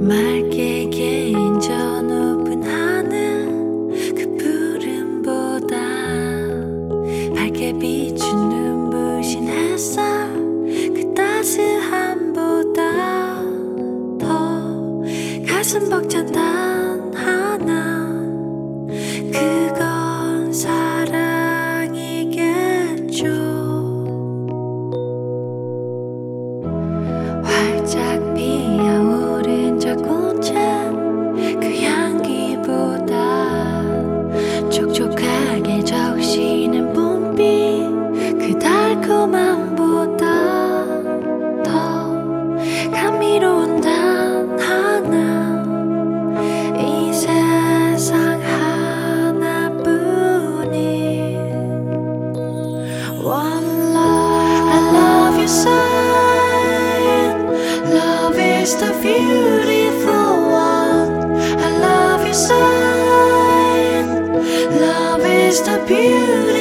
맑게 Love is the